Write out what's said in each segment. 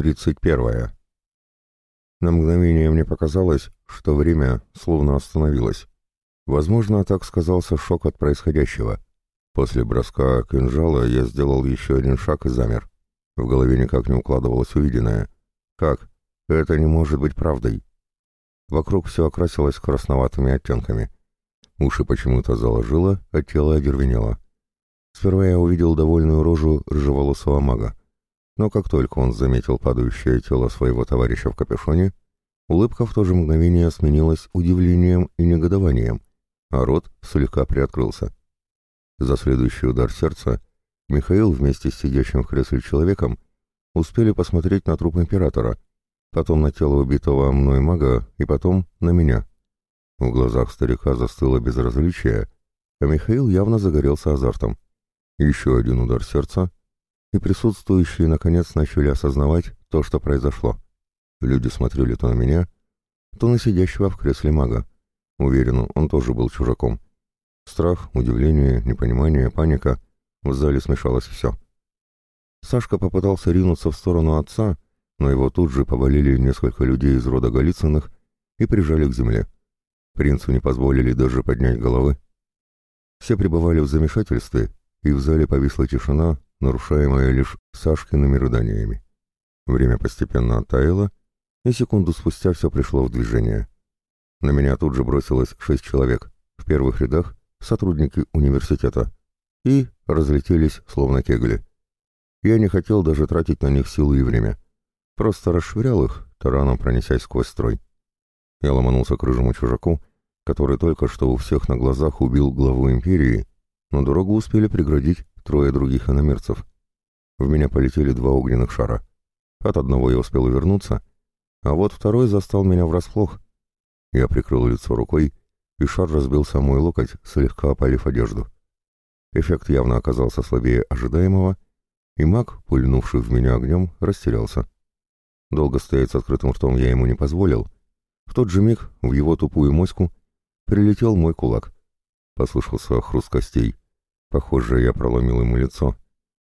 тридцать первая. На мгновение мне показалось, что время словно остановилось. Возможно, так сказался шок от происходящего. После броска кинжала я сделал еще один шаг и замер. В голове никак не укладывалось увиденное. Как? Это не может быть правдой. Вокруг все окрасилось красноватыми оттенками. Уши почему-то заложило, а тело одервенело. Сперва я увидел довольную рожу рыжеволосого мага но как только он заметил падающее тело своего товарища в капюшоне, улыбка в то же мгновение сменилась удивлением и негодованием, а рот слегка приоткрылся. За следующий удар сердца Михаил вместе с сидящим в кресле человеком успели посмотреть на труп императора, потом на тело убитого мной мага и потом на меня. В глазах старика застыло безразличие, а Михаил явно загорелся азартом. Еще один удар сердца, и присутствующие наконец начали осознавать то, что произошло. Люди смотрели то на меня, то на сидящего в кресле мага. Уверен, он тоже был чужаком. Страх, удивление, непонимание, паника. В зале смешалось все. Сашка попытался ринуться в сторону отца, но его тут же повалили несколько людей из рода Голицыных и прижали к земле. Принцу не позволили даже поднять головы. Все пребывали в замешательстве, и в зале повисла тишина, нарушаемое лишь Сашкиными рыданиями. Время постепенно оттаяло, и секунду спустя все пришло в движение. На меня тут же бросилось шесть человек, в первых рядах сотрудники университета, и разлетелись словно кегли. Я не хотел даже тратить на них силы и время, просто расшвырял их, тараном пронесясь сквозь строй. Я ломанулся к рыжему чужаку, который только что у всех на глазах убил главу империи но дорогу успели преградить трое других иномерцев. В меня полетели два огненных шара. От одного я успел увернуться, а вот второй застал меня врасплох. Я прикрыл лицо рукой, и шар разбился о мой локоть, слегка опалив одежду. Эффект явно оказался слабее ожидаемого, и маг, пульнувший в меня огнем, растерялся. Долго стоять с открытым ртом я ему не позволил. В тот же миг в его тупую моську прилетел мой кулак. Послышался хруст костей. Похоже, я проломил ему лицо.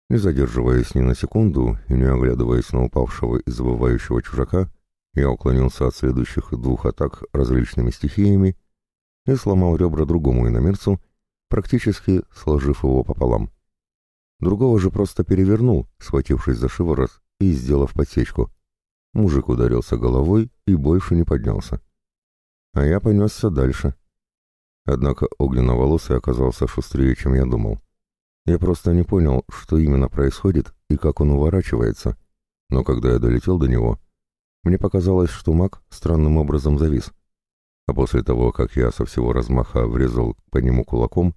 Не задерживаясь ни на секунду и не оглядываясь на упавшего и забывающего чужака, я уклонился от следующих двух атак различными стихиями и сломал ребра другому иномерцу, практически сложив его пополам. Другого же просто перевернул, схватившись за шиворот и сделав подсечку. Мужик ударился головой и больше не поднялся. А я понесся дальше. Однако огненно-волосый оказался шустрее, чем я думал. Я просто не понял, что именно происходит и как он уворачивается. Но когда я долетел до него, мне показалось, что маг странным образом завис. А после того, как я со всего размаха врезал по нему кулаком,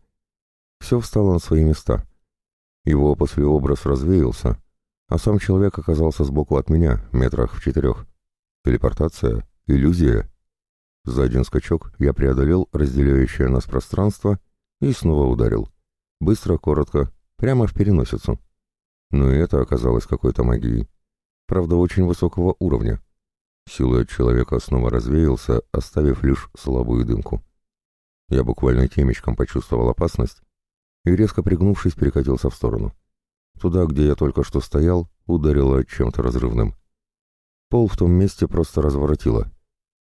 все встало на свои места. Его послеобраз развеялся, а сам человек оказался сбоку от меня, метрах в четырех. Телепортация? Иллюзия? За один скачок я преодолел разделяющее нас пространство и снова ударил. Быстро, коротко, прямо в переносицу. Но и это оказалось какой-то магией. Правда, очень высокого уровня. Силуэт человека снова развеялся, оставив лишь слабую дымку. Я буквально темечком почувствовал опасность и, резко пригнувшись, перекатился в сторону. Туда, где я только что стоял, ударило чем-то разрывным. Пол в том месте просто разворотило,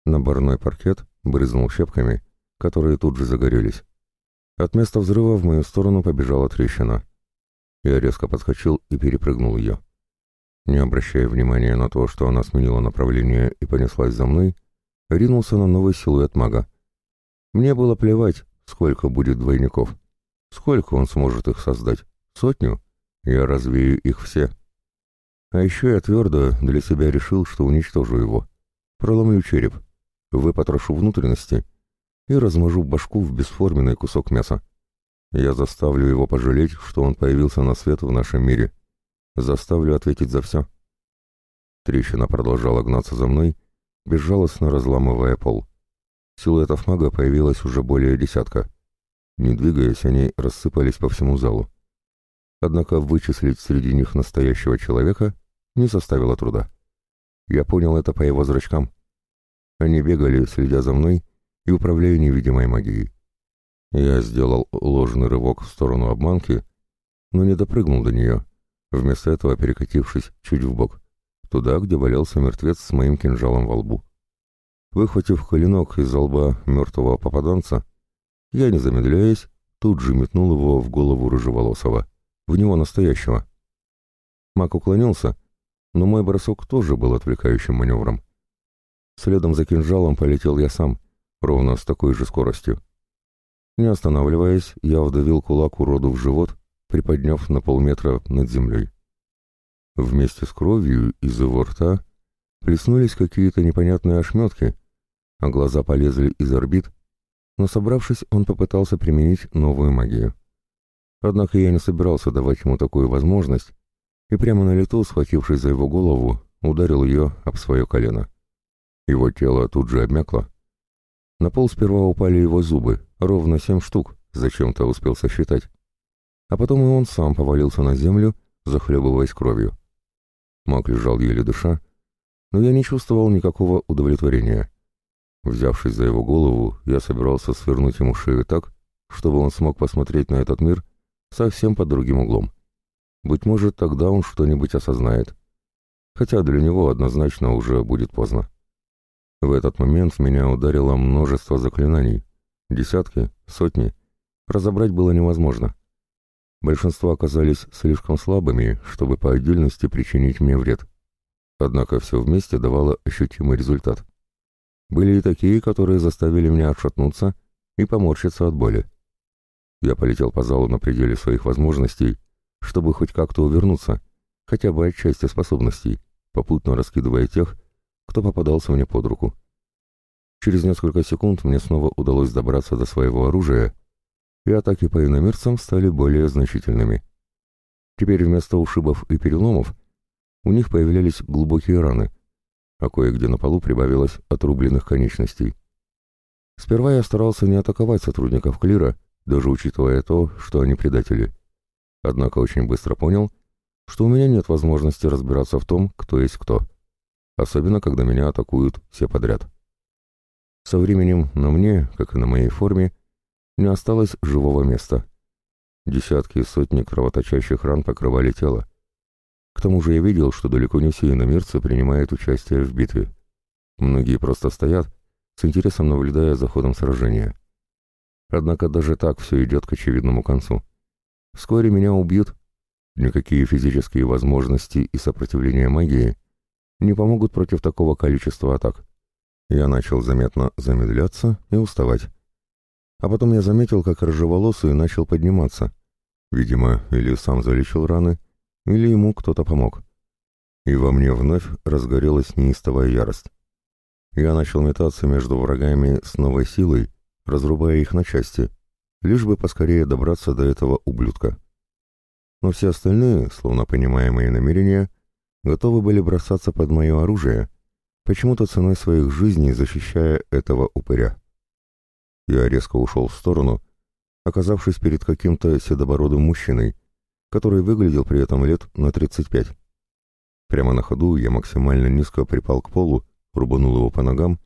на барной паркет брызнул щепками, которые тут же загорелись. От места взрыва в мою сторону побежала трещина. Я резко подскочил и перепрыгнул ее. Не обращая внимания на то, что она сменила направление и понеслась за мной, ринулся на новый силуэт мага. Мне было плевать, сколько будет двойников. Сколько он сможет их создать? Сотню? Я развею их все. А еще я твердо для себя решил, что уничтожу его. Проломлю череп выпотрошу внутренности и размажу башку в бесформенный кусок мяса. Я заставлю его пожалеть, что он появился на свет в нашем мире. Заставлю ответить за все. Трещина продолжала гнаться за мной, безжалостно разламывая пол. Силуэтов мага появилось уже более десятка. Не двигаясь, они рассыпались по всему залу. Однако вычислить среди них настоящего человека не составило труда. Я понял это по его зрачкам. Они бегали, следя за мной и управляя невидимой магией. Я сделал ложный рывок в сторону обманки, но не допрыгнул до нее, вместо этого перекатившись чуть вбок, туда, где валялся мертвец с моим кинжалом во лбу. Выхватив коленок из лба мертвого попаданца, я, не замедляясь, тут же метнул его в голову рыжеволосого, в него настоящего. Маг уклонился, но мой бросок тоже был отвлекающим маневром. Следом за кинжалом полетел я сам, ровно с такой же скоростью. Не останавливаясь, я вдавил кулак уроду в живот, приподняв на полметра над землей. Вместе с кровью из его рта плеснулись какие-то непонятные ошметки, а глаза полезли из орбит, но, собравшись, он попытался применить новую магию. Однако я не собирался давать ему такую возможность, и прямо на лету, схватившись за его голову, ударил ее об свое колено. Его тело тут же обмякло. На пол сперва упали его зубы, ровно семь штук, зачем-то успел сосчитать. А потом и он сам повалился на землю, захлебываясь кровью. Мак лежал еле дыша, но я не чувствовал никакого удовлетворения. Взявшись за его голову, я собирался свернуть ему шею так, чтобы он смог посмотреть на этот мир совсем под другим углом. Быть может, тогда он что-нибудь осознает. Хотя для него однозначно уже будет поздно. В этот момент в меня ударило множество заклинаний. Десятки, сотни. Разобрать было невозможно. Большинство оказались слишком слабыми, чтобы по отдельности причинить мне вред. Однако все вместе давало ощутимый результат. Были и такие, которые заставили меня отшатнуться и поморщиться от боли. Я полетел по залу на пределе своих возможностей, чтобы хоть как-то увернуться, хотя бы от части способностей, попутно раскидывая тех, кто попадался мне под руку. Через несколько секунд мне снова удалось добраться до своего оружия, и атаки по иномерцам стали более значительными. Теперь вместо ушибов и переломов у них появлялись глубокие раны, а кое-где на полу прибавилось отрубленных конечностей. Сперва я старался не атаковать сотрудников Клира, даже учитывая то, что они предатели. Однако очень быстро понял, что у меня нет возможности разбираться в том, кто есть кто особенно когда меня атакуют все подряд. Со временем на мне, как и на моей форме, не осталось живого места. Десятки и сотни кровоточащих ран покрывали тело. К тому же я видел, что далеко не все иномирцы принимают участие в битве. Многие просто стоят, с интересом наблюдая за ходом сражения. Однако даже так все идет к очевидному концу. Вскоре меня убьют. Никакие физические возможности и сопротивление магии не помогут против такого количества атак. Я начал заметно замедляться и уставать. А потом я заметил, как рыжеволосый начал подниматься. Видимо, или сам залечил раны, или ему кто-то помог. И во мне вновь разгорелась неистовая ярость. Я начал метаться между врагами с новой силой, разрубая их на части, лишь бы поскорее добраться до этого ублюдка. Но все остальные, словно понимая мои намерения, готовы были бросаться под мое оружие, почему-то ценой своих жизней защищая этого упыря. Я резко ушел в сторону, оказавшись перед каким-то седобородым мужчиной, который выглядел при этом лет на 35. Прямо на ходу я максимально низко припал к полу, рубанул его по ногам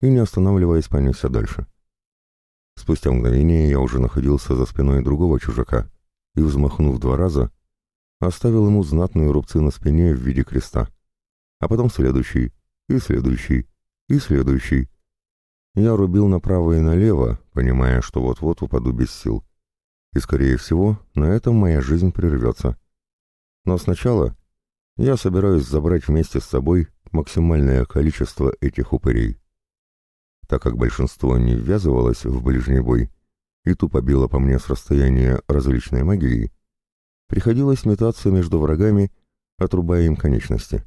и, не останавливаясь, понесся дальше. Спустя мгновение я уже находился за спиной другого чужака и, взмахнув два раза, оставил ему знатную рубцы на спине в виде креста. А потом следующий, и следующий, и следующий. Я рубил направо и налево, понимая, что вот-вот упаду без сил. И, скорее всего, на этом моя жизнь прервется. Но сначала я собираюсь забрать вместе с собой максимальное количество этих упырей. Так как большинство не ввязывалось в ближний бой и тупо било по мне с расстояния различной магии, Приходилось метаться между врагами, отрубая им конечности.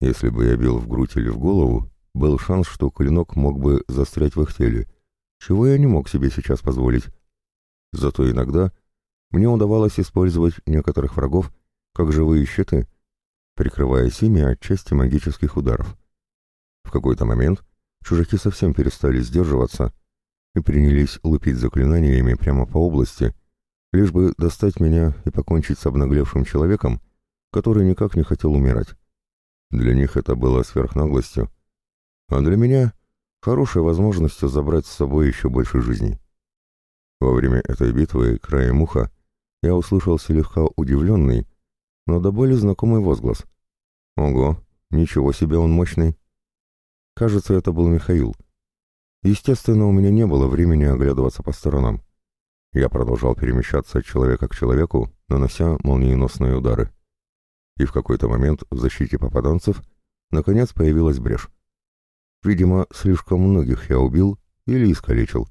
Если бы я бил в грудь или в голову, был шанс, что клинок мог бы застрять в их теле, чего я не мог себе сейчас позволить. Зато иногда мне удавалось использовать некоторых врагов как живые щиты, прикрываясь ими от части магических ударов. В какой-то момент чужаки совсем перестали сдерживаться и принялись лупить заклинаниями прямо по области, лишь бы достать меня и покончить с обнаглевшим человеком, который никак не хотел умирать. Для них это было сверхнаглостью, а для меня — хорошей возможностью забрать с собой еще больше жизней. Во время этой битвы, краем уха, я услышал слегка удивленный, но до боли знакомый возглас. «Ого, ничего себе он мощный!» Кажется, это был Михаил. Естественно, у меня не было времени оглядываться по сторонам. Я продолжал перемещаться от человека к человеку, нанося молниеносные удары. И в какой-то момент в защите попаданцев наконец появилась брешь. Видимо, слишком многих я убил или искалечил.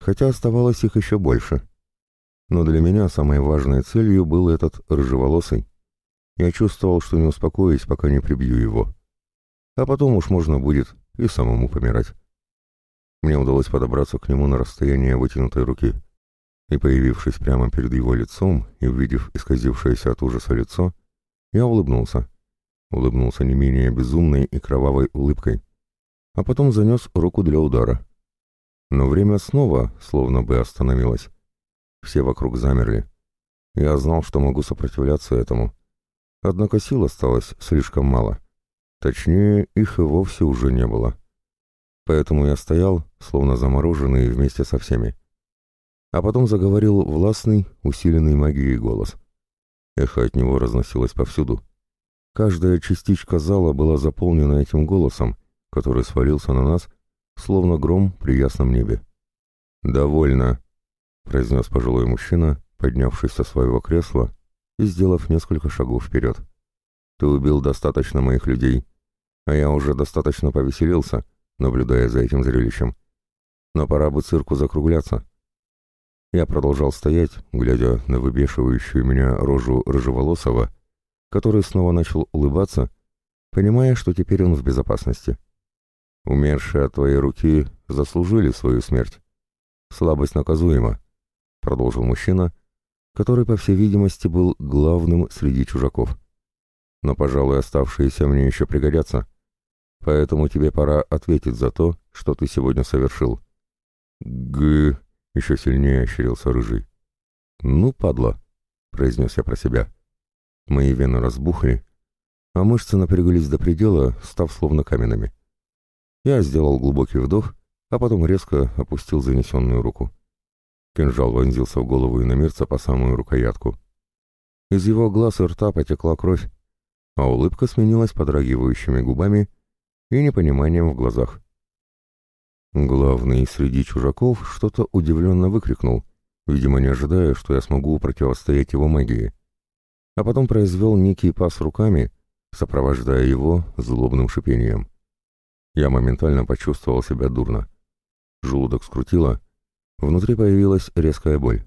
Хотя оставалось их еще больше. Но для меня самой важной целью был этот рыжеволосый. Я чувствовал, что не успокоюсь, пока не прибью его. А потом уж можно будет и самому помирать. Мне удалось подобраться к нему на расстояние вытянутой руки и, появившись прямо перед его лицом и увидев исказившееся от ужаса лицо, я улыбнулся. Улыбнулся не менее безумной и кровавой улыбкой, а потом занес руку для удара. Но время снова словно бы остановилось. Все вокруг замерли. Я знал, что могу сопротивляться этому. Однако сил осталось слишком мало. Точнее, их и вовсе уже не было. Поэтому я стоял, словно замороженный вместе со всеми а потом заговорил властный, усиленный магией голос. Эхо от него разносилось повсюду. Каждая частичка зала была заполнена этим голосом, который свалился на нас, словно гром при ясном небе. «Довольно», — произнес пожилой мужчина, поднявшись со своего кресла и сделав несколько шагов вперед. «Ты убил достаточно моих людей, а я уже достаточно повеселился, наблюдая за этим зрелищем. Но пора бы цирку закругляться». Я продолжал стоять, глядя на выбешивающую меня рожу Рыжеволосова, который снова начал улыбаться, понимая, что теперь он в безопасности. «Умершие от твоей руки заслужили свою смерть. Слабость наказуема», — продолжил мужчина, который, по всей видимости, был главным среди чужаков. «Но, пожалуй, оставшиеся мне еще пригодятся, поэтому тебе пора ответить за то, что ты сегодня совершил». «Г...» — еще сильнее ощерился рыжий. «Ну, падла!» — произнес я про себя. Мои вены разбухли, а мышцы напряглись до предела, став словно каменными. Я сделал глубокий вдох, а потом резко опустил занесенную руку. Кинжал вонзился в голову иномирца по самую рукоятку. Из его глаз и рта потекла кровь, а улыбка сменилась подрагивающими губами и непониманием в глазах. Главный среди чужаков что-то удивленно выкрикнул, видимо, не ожидая, что я смогу противостоять его магии. А потом произвел некий пас руками, сопровождая его злобным шипением. Я моментально почувствовал себя дурно. Желудок скрутило, внутри появилась резкая боль.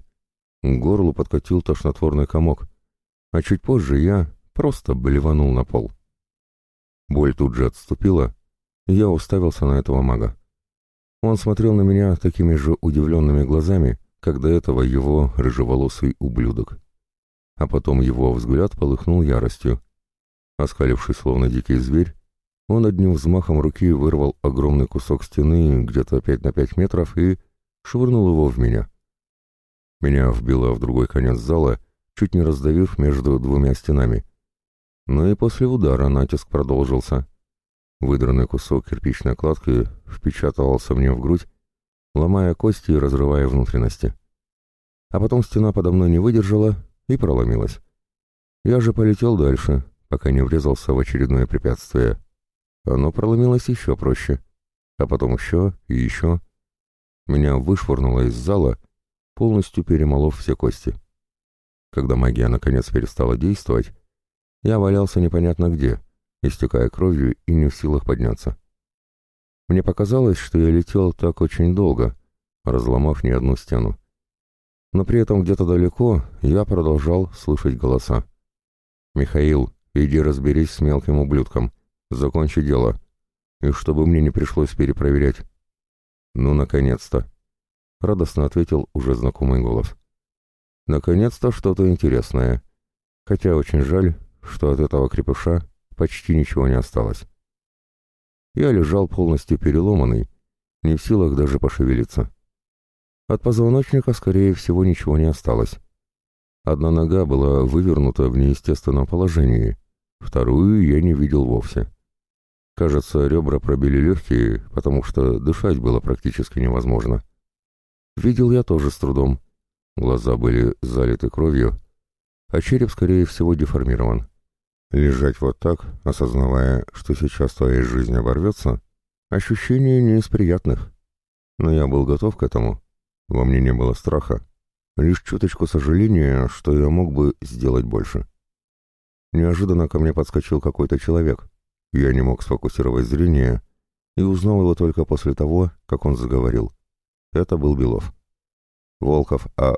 К горлу подкатил тошнотворный комок, а чуть позже я просто блеванул на пол. Боль тут же отступила, и я уставился на этого мага. Он смотрел на меня такими же удивленными глазами, как до этого его рыжеволосый ублюдок. А потом его взгляд полыхнул яростью. Оскалившись словно дикий зверь, он одним взмахом руки вырвал огромный кусок стены где-то пять на пять метров и швырнул его в меня. Меня вбило в другой конец зала, чуть не раздавив между двумя стенами. Но и после удара натиск продолжился. Выдранный кусок кирпичной кладки впечатывался мне в грудь, ломая кости и разрывая внутренности. А потом стена подо мной не выдержала и проломилась. Я же полетел дальше, пока не врезался в очередное препятствие. Оно проломилось еще проще, а потом еще и еще. Меня вышвырнуло из зала, полностью перемолов все кости. Когда магия наконец перестала действовать, я валялся непонятно где, истекая кровью и не в силах подняться. Мне показалось, что я летел так очень долго, разломав не одну стену. Но при этом где-то далеко я продолжал слышать голоса. «Михаил, иди разберись с мелким ублюдком. Закончи дело. И чтобы мне не пришлось перепроверять». «Ну, наконец-то!» — радостно ответил уже знакомый голос. «Наконец-то что-то интересное. Хотя очень жаль, что от этого крепыша почти ничего не осталось. Я лежал полностью переломанный, не в силах даже пошевелиться. От позвоночника, скорее всего, ничего не осталось. Одна нога была вывернута в неестественном положении, вторую я не видел вовсе. Кажется, ребра пробили легкие, потому что дышать было практически невозможно. Видел я тоже с трудом. Глаза были залиты кровью, а череп, скорее всего, деформирован. Лежать вот так, осознавая, что сейчас твоя жизнь оборвется, ощущение не из приятных. Но я был готов к этому. Во мне не было страха. Лишь чуточку сожаления, что я мог бы сделать больше. Неожиданно ко мне подскочил какой-то человек. Я не мог сфокусировать зрение и узнал его только после того, как он заговорил. Это был Белов. «Волков, а...»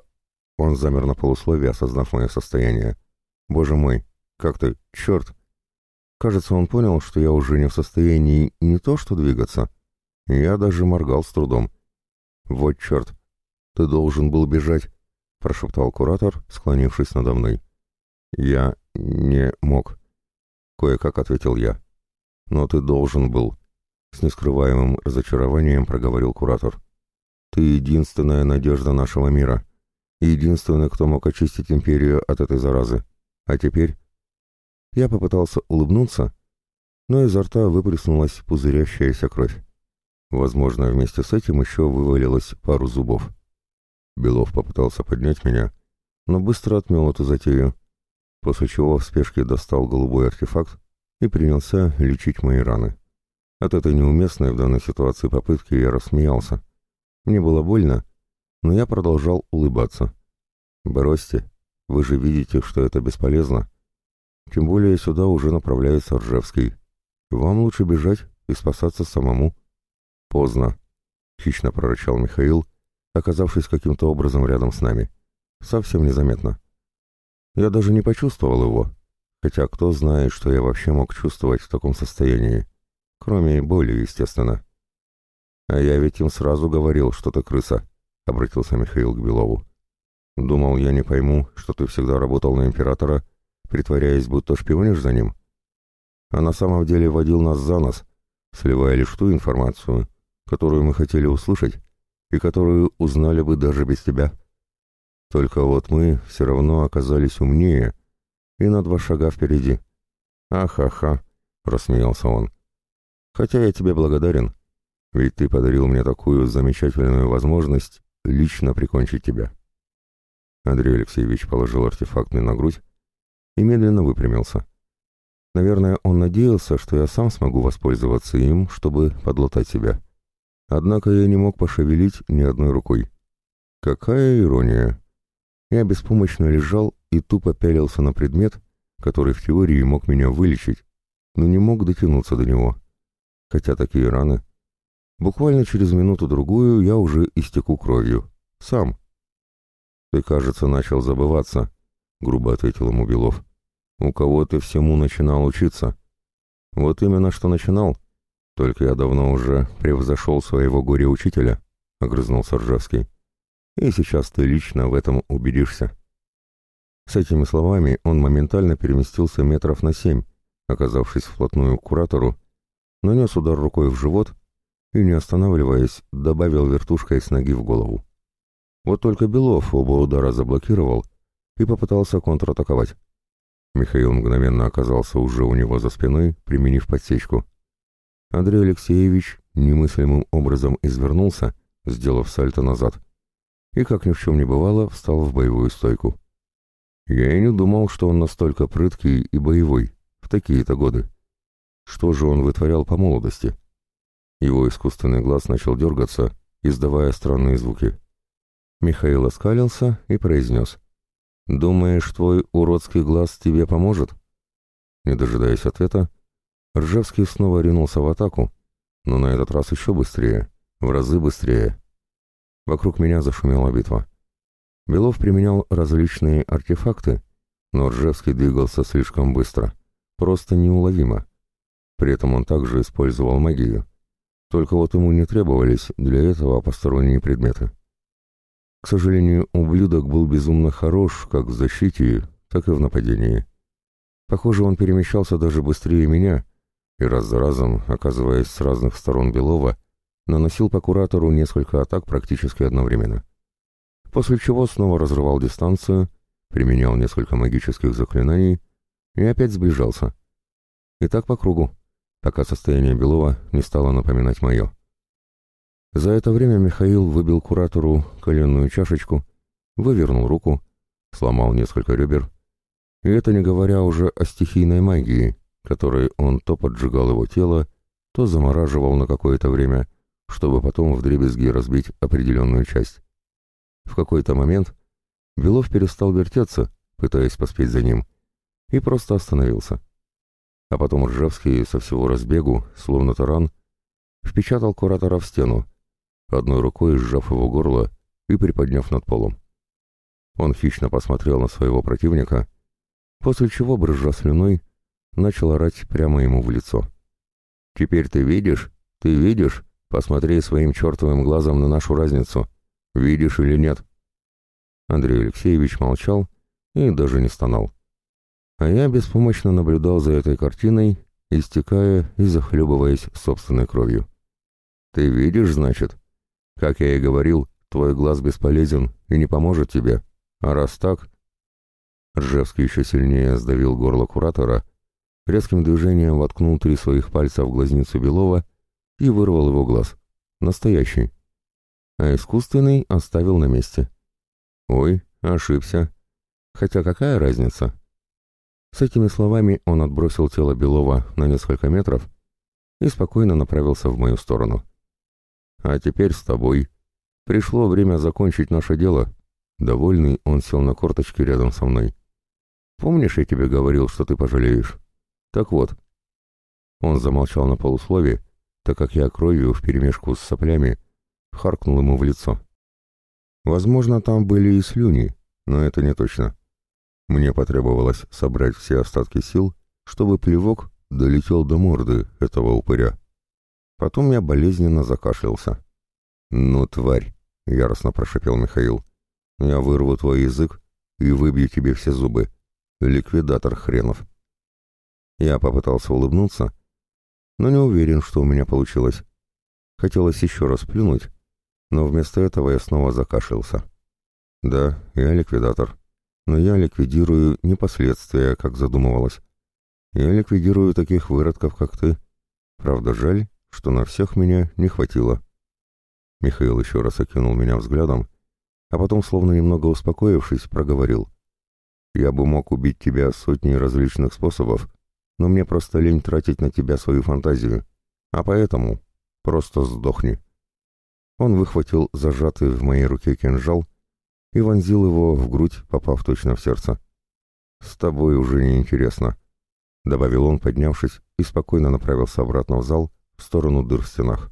Он замер на полусловие, осознав мое состояние. «Боже мой, как ты, черт. Кажется, он понял, что я уже не в состоянии не то что двигаться. Я даже моргал с трудом. «Вот черт! Ты должен был бежать!» — прошептал куратор, склонившись надо мной. «Я не мог», — кое-как ответил я. «Но ты должен был», — с нескрываемым разочарованием проговорил куратор. «Ты единственная надежда нашего мира, единственный, кто мог очистить империю от этой заразы. А теперь я попытался улыбнуться, но изо рта выплеснулась пузырящаяся кровь. Возможно, вместе с этим еще вывалилось пару зубов. Белов попытался поднять меня, но быстро отмел эту затею, после чего в спешке достал голубой артефакт и принялся лечить мои раны. От этой неуместной в данной ситуации попытки я рассмеялся. Мне было больно, но я продолжал улыбаться. «Бросьте, вы же видите, что это бесполезно. Тем более сюда уже направляется Ржевский. Вам лучше бежать и спасаться самому. Поздно, — хищно прорычал Михаил, оказавшись каким-то образом рядом с нами. Совсем незаметно. Я даже не почувствовал его, хотя кто знает, что я вообще мог чувствовать в таком состоянии. Кроме боли, естественно. А я ведь им сразу говорил, что ты крыса, — обратился Михаил к Белову. Думал, я не пойму, что ты всегда работал на императора притворяясь, будто шпионишь за ним, а на самом деле водил нас за нос, сливая лишь ту информацию, которую мы хотели услышать и которую узнали бы даже без тебя. Только вот мы все равно оказались умнее и на два шага впереди. «Ахаха!» — рассмеялся он. «Хотя я тебе благодарен, ведь ты подарил мне такую замечательную возможность лично прикончить тебя». Андрей Алексеевич положил артефакт мне на грудь, и медленно выпрямился. Наверное, он надеялся, что я сам смогу воспользоваться им, чтобы подлатать себя. Однако я не мог пошевелить ни одной рукой. Какая ирония! Я беспомощно лежал и тупо пялился на предмет, который в теории мог меня вылечить, но не мог дотянуться до него. Хотя такие раны... Буквально через минуту-другую я уже истеку кровью. Сам. «Ты, кажется, начал забываться», — грубо ответил ему Белов. У кого ты всему начинал учиться? Вот именно что начинал. Только я давно уже превзошел своего горе-учителя, — огрызнулся ржавский. И сейчас ты лично в этом убедишься. С этими словами он моментально переместился метров на семь, оказавшись вплотную к куратору, нанес удар рукой в живот и, не останавливаясь, добавил вертушкой с ноги в голову. Вот только Белов оба удара заблокировал и попытался контратаковать. Михаил мгновенно оказался уже у него за спиной, применив подсечку. Андрей Алексеевич немыслимым образом извернулся, сделав сальто назад, и, как ни в чем не бывало, встал в боевую стойку. Я и не думал, что он настолько прыткий и боевой в такие-то годы. Что же он вытворял по молодости? Его искусственный глаз начал дергаться, издавая странные звуки. Михаил оскалился и произнес — Думаешь, твой уродский глаз тебе поможет? Не дожидаясь ответа, Ржевский снова ринулся в атаку, но на этот раз еще быстрее, в разы быстрее. Вокруг меня зашумела битва. Белов применял различные артефакты, но Ржевский двигался слишком быстро, просто неуловимо. При этом он также использовал магию. Только вот ему не требовались для этого посторонние предметы. К сожалению, ублюдок был безумно хорош как в защите, так и в нападении. Похоже, он перемещался даже быстрее меня, и раз за разом, оказываясь с разных сторон Белова, наносил по куратору несколько атак практически одновременно. После чего снова разрывал дистанцию, применял несколько магических заклинаний и опять сближался. И так по кругу, пока состояние Белова не стало напоминать мое. За это время Михаил выбил куратору коленную чашечку, вывернул руку, сломал несколько ребер. И это не говоря уже о стихийной магии, которой он то поджигал его тело, то замораживал на какое-то время, чтобы потом вдребезги разбить определенную часть. В какой-то момент Белов перестал вертеться, пытаясь поспеть за ним, и просто остановился. А потом Ржевский со всего разбегу, словно таран, впечатал куратора в стену, одной рукой сжав его горло и приподняв над полом. Он хищно посмотрел на своего противника, после чего, брызжа слюной, начал орать прямо ему в лицо. «Теперь ты видишь? Ты видишь? Посмотри своим чертовым глазом на нашу разницу. Видишь или нет?» Андрей Алексеевич молчал и даже не стонал. А я беспомощно наблюдал за этой картиной, истекая и захлебываясь собственной кровью. «Ты видишь, значит?» Как я и говорил, твой глаз бесполезен и не поможет тебе. А раз так...» Ржевский еще сильнее сдавил горло куратора, резким движением воткнул три своих пальца в глазницу Белова и вырвал его глаз. Настоящий. А искусственный оставил на месте. «Ой, ошибся. Хотя какая разница?» С этими словами он отбросил тело Белова на несколько метров и спокойно направился в мою сторону. А теперь с тобой. Пришло время закончить наше дело». Довольный, он сел на корточки рядом со мной. «Помнишь, я тебе говорил, что ты пожалеешь? Так вот». Он замолчал на полуслове, так как я кровью вперемешку с соплями харкнул ему в лицо. Возможно, там были и слюни, но это не точно. Мне потребовалось собрать все остатки сил, чтобы плевок долетел до морды этого упыря. Потом я болезненно закашлялся. «Ну, тварь!» — яростно прошипел Михаил. «Я вырву твой язык и выбью тебе все зубы. Ликвидатор хренов!» Я попытался улыбнуться, но не уверен, что у меня получилось. Хотелось еще раз плюнуть, но вместо этого я снова закашлялся. «Да, я ликвидатор. Но я ликвидирую не последствия, как задумывалось. Я ликвидирую таких выродков, как ты. Правда, жаль, что на всех меня не хватило. Михаил еще раз окинул меня взглядом, а потом, словно немного успокоившись, проговорил. «Я бы мог убить тебя сотней различных способов, но мне просто лень тратить на тебя свою фантазию, а поэтому просто сдохни». Он выхватил зажатый в моей руке кинжал и вонзил его в грудь, попав точно в сердце. «С тобой уже неинтересно», — добавил он, поднявшись, и спокойно направился обратно в зал, в сторону дыр в стенах.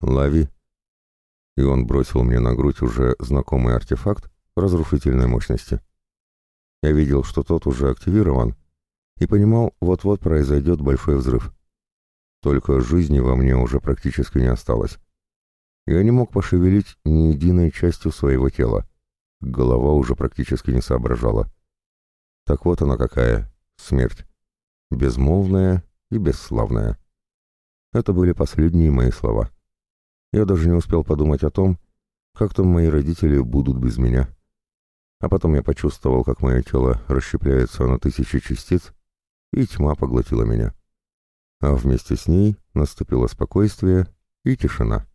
«Лови!» И он бросил мне на грудь уже знакомый артефакт разрушительной мощности. Я видел, что тот уже активирован, и понимал, вот-вот произойдет большой взрыв. Только жизни во мне уже практически не осталось. Я не мог пошевелить ни единой частью своего тела. Голова уже практически не соображала. Так вот она какая, смерть. Безмолвная и бесславная. Это были последние мои слова. Я даже не успел подумать о том, как там мои родители будут без меня. А потом я почувствовал, как мое тело расщепляется на тысячи частиц, и тьма поглотила меня. А вместе с ней наступило спокойствие и тишина.